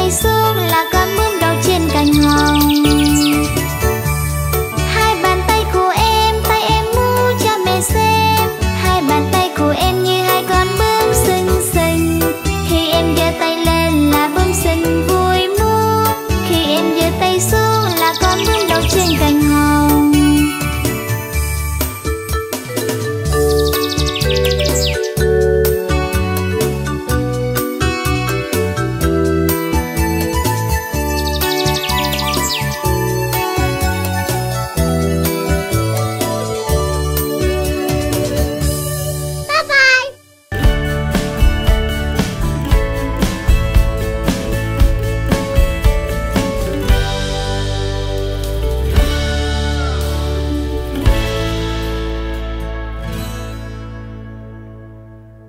tay xuống là cơn bướm đậu trên cành hồng